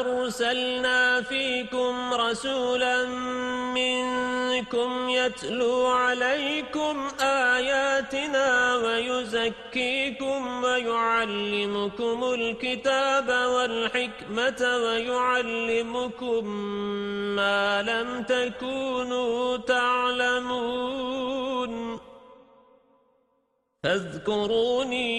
أرسلنا فيكم رسولا منكم يتلو عليكم آياتنا ويزكيكم ويعلمكم الكتاب والحكمة ويعلمكم ما لم تكونوا تعلمون فاذكروني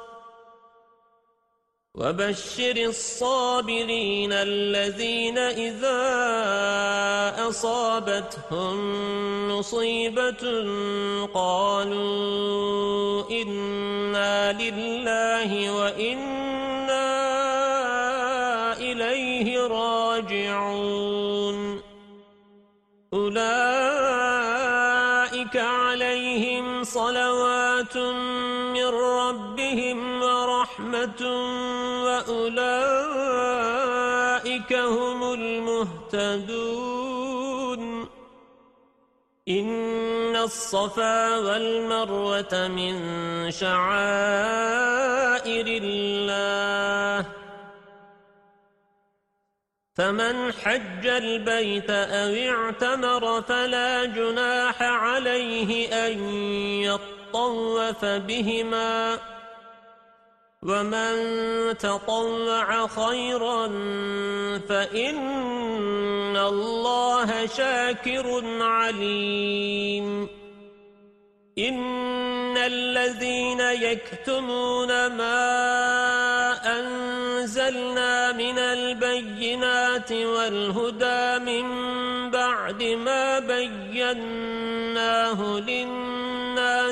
وبشر الصابرين الذين إذا أصابتهم مصيبة قالوا إنا لله وإنا المهتدون إن الصفا والمروة من شعائر الله. فمن حج البيت أو اعتمر فلا جناح عليه أن يطوف بهما. ومن تطوع خيرا فإن الله شاكر عليم إن الذين يكتمون ما أنزلنا من البينات والهدى من بعد ما بيناه للناس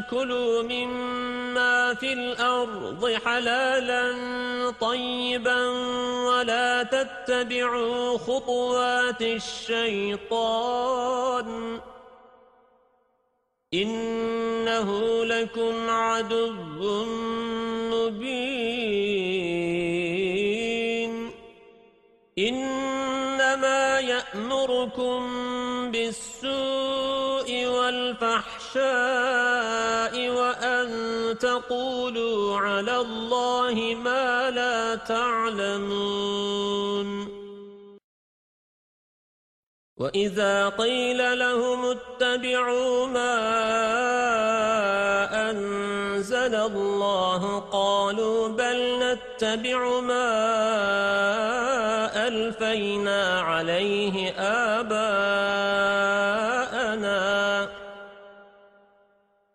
كلوا مما في الأرض حلالا طيبا ولا تتبعوا خطوات الشيطان إنه لكم عدو مبين إنما يأمركم بالسوء والفحشاء على الله ما لا تعلمون. وَإِذَا قِيلَ لَهُمُ اتَّبِعُوا مَا أَنزَلَ اللَّهُ قَالُوا بَلْ نَتَّبِعُ مَا أَلْفَيْنَا عَلَيْهِ آبَاءَنَا.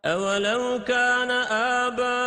أَوَلَوْ كَانَ آبَاؤُهُمْ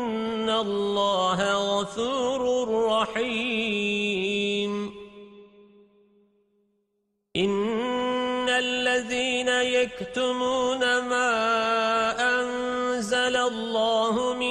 اللَّهَ غَفُورٌ رَّحِيمٌ. إِنَّ الَّذِينَ يَكْتُمُونَ مَا أَنزَلَ اللَّهُ مِنَ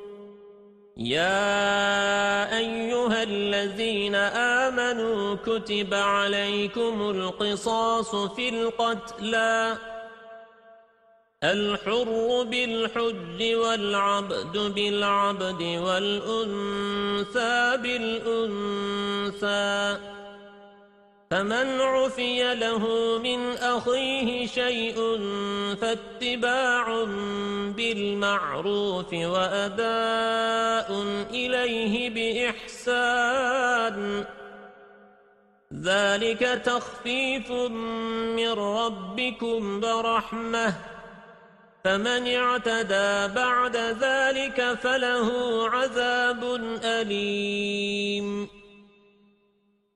يا أيها الذين آمنوا كتب عليكم القصاص في القتلى الحر بالحج والعبد بالعبد والأنثى بالأنثى فمن عفي له من أخيه شيء فاتباع بالمعروف وأداء إليه بإحسان ذلك تخفيف من ربكم برحمة فمن اعتدى بعد ذلك فله عذاب أليم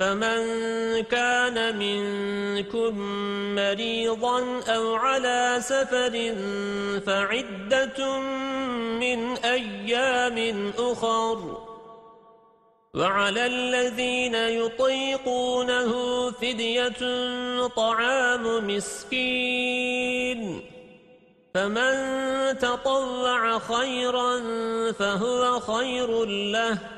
فمن كان منكم مريضا أو على سفر فعدة من أيام أخر وعلى الذين يطيقونه فدية طعام مسكين فمن تطوع خيرا فهو خير له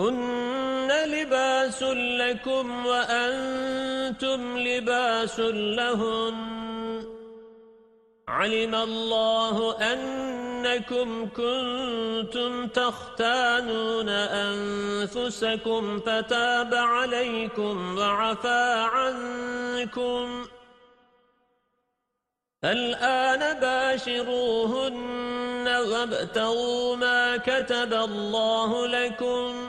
هن لباس لكم وأنتم لباس لهن. علم الله أنكم كنتم تختانون أنفسكم فتاب عليكم وعفى عنكم. الآن باشروهن وابتغوا ما كتب الله لكم.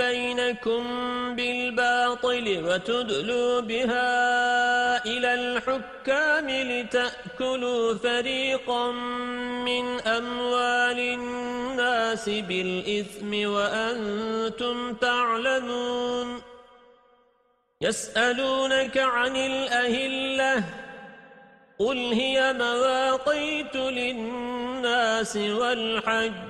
بينكم بالباطل وتدلوا بها إلى الحكام لتأكلوا فريقا من أموال الناس بالإثم وأنتم تعلمون يسألونك عن الأهلة قل هي مواقيت للناس والحج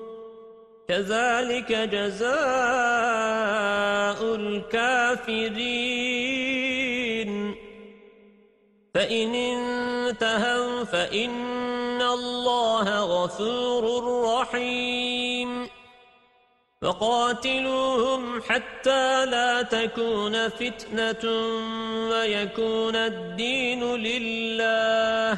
كذلك جزاء الكافرين. فإن انتهوا فإن الله غفور رحيم. وقاتلوهم حتى لا تكون فتنة ويكون الدين لله.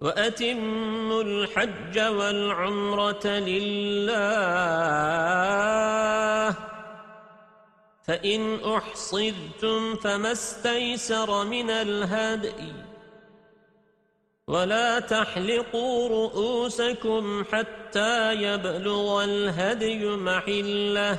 وأتموا الحج والعمرة لله فإن أحصدتم فما استيسر من الهدي ولا تحلقوا رؤوسكم حتى يبلغ الهدي محله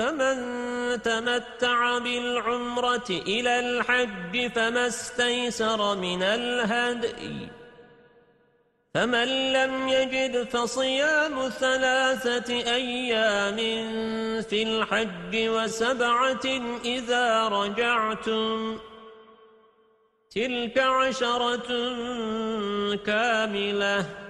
فمن تمتع بالعمرة إلى الحج فما استيسر من الهدي. فمن لم يجد فصيام ثلاثة أيام في الحج وسبعة إذا رجعتم. تلك عشرة كاملة.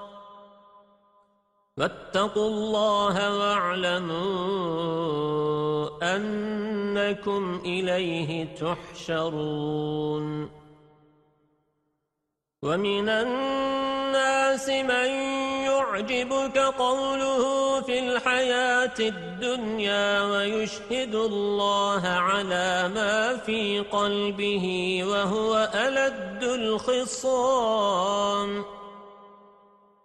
واتقوا الله واعلموا أنكم إليه تحشرون. ومن الناس من يعجبك قوله في الحياة الدنيا ويشهد الله على ما في قلبه وهو ألد الخصام.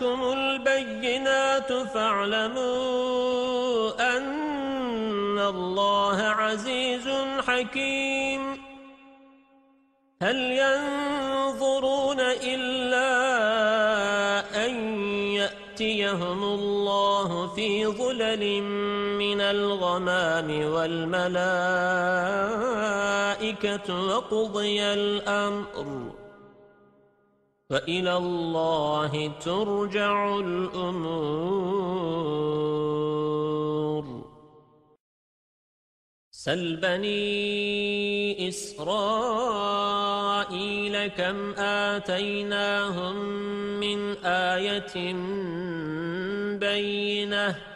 جاءتكم البينات فاعلموا أن الله عزيز حكيم. هل ينظرون إلا يأتيهم الله في ظلل من الغمام والملائكة وقضي الأمر. فإلى الله ترجع الأمور. سل بني إسرائيل كم آتيناهم من آية بينة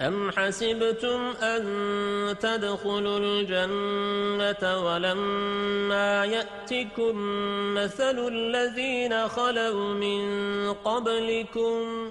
أَمْ حَسِبْتُمْ أَن تَدْخُلُوا الْجَنَّةَ وَلَمَّا يَأْتِكُم مَّثَلُ الَّذِينَ خَلَوْا مِن قَبْلِكُمْ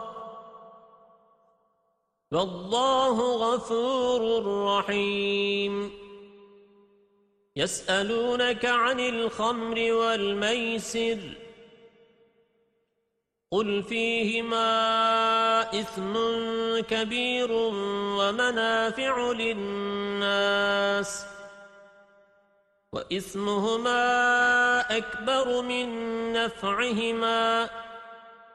والله غفور رحيم. يسألونك عن الخمر والميسر. قل فيهما إثم كبير ومنافع للناس. وإثمهما أكبر من نفعهما.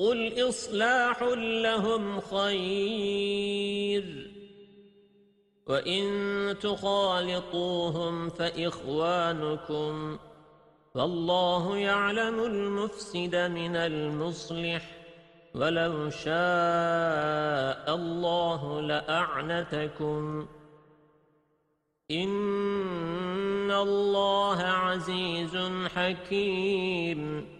قل إصلاح لهم خير وإن تخالطوهم فإخوانكم فالله يعلم المفسد من المصلح ولو شاء الله لأعنتكم إن الله عزيز حكيم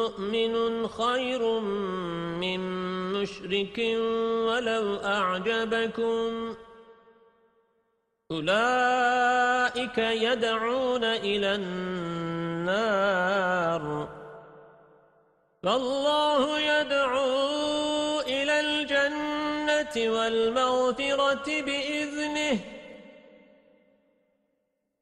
مؤمن خير من مشرك ولو أعجبكم. أولئك يدعون إلى النار. فالله يدعو إلى الجنة والمغفرة بإذنه.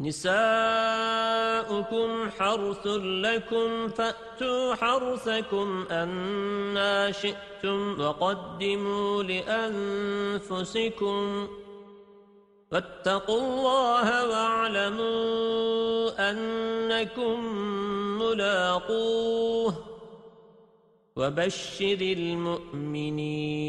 نساؤكم حرث لكم فأتوا حرثكم أنا شئتم وقدموا لأنفسكم فاتقوا الله واعلموا أنكم ملاقوه وبشر المؤمنين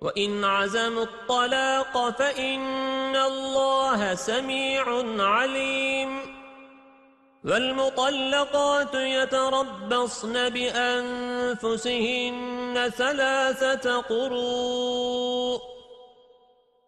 وإن عزموا الطلاق فإن الله سميع عليم. والمطلقات يتربصن بأنفسهن ثلاثة قروء.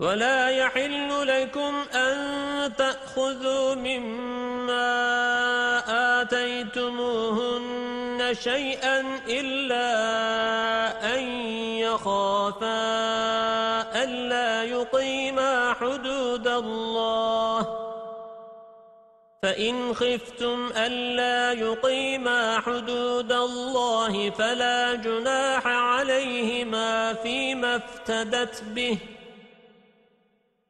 ولا يحل لكم أن تأخذوا مما آتيتموهن شيئا إلا أن يخافا ألا يقيما حدود الله. فإن خفتم ألا يقيما حدود الله فلا جناح عليهما فيما افتدت به.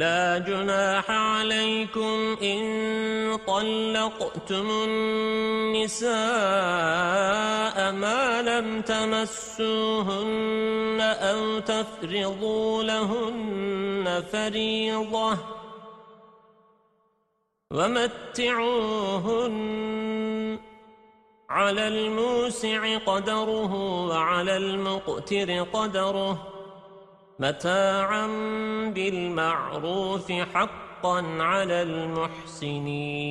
لا جناح عليكم إن طلقتم النساء ما لم تمسوهن أو تفرضوا لهن فريضة ومتعوهن على الموسع قدره وعلى المقتر قدره متاعا بالمعروف حقا على المحسنين.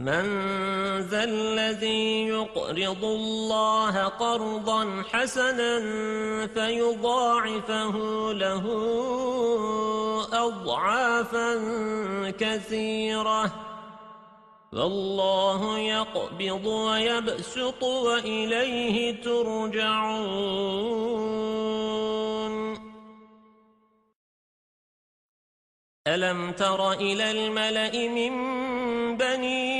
من ذا الذي يقرض الله قرضا حسنا فيضاعفه له أضعافا كثيرة. والله يقبض ويبسط وإليه ترجعون. ألم تر إلى الملأ من بني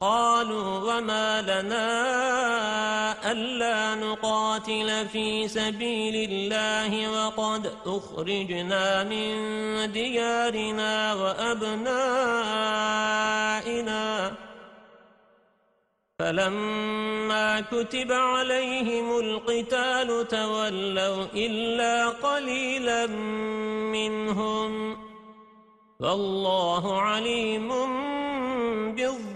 قالوا وما لنا ألا نقاتل في سبيل الله وقد أخرجنا من ديارنا وأبنائنا. فلما كتب عليهم القتال تولوا إلا قليلا منهم. والله عليم بالظالمين.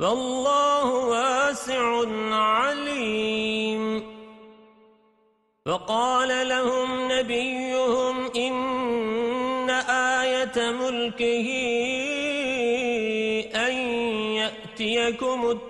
والله واسع عليم. وقال لهم نبيهم إن آية ملكه أن يأتيكم التقوى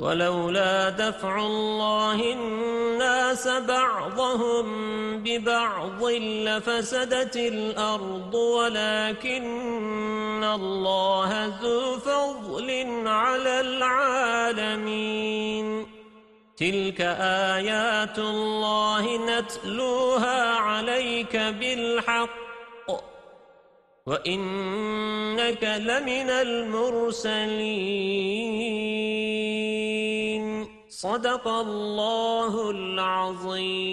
ولولا دفع الله الناس بعضهم ببعض لفسدت الأرض ولكن الله ذو فضل على العالمين. تلك آيات الله نتلوها عليك بالحق. وإنك لمن المرسلين صدق الله العظيم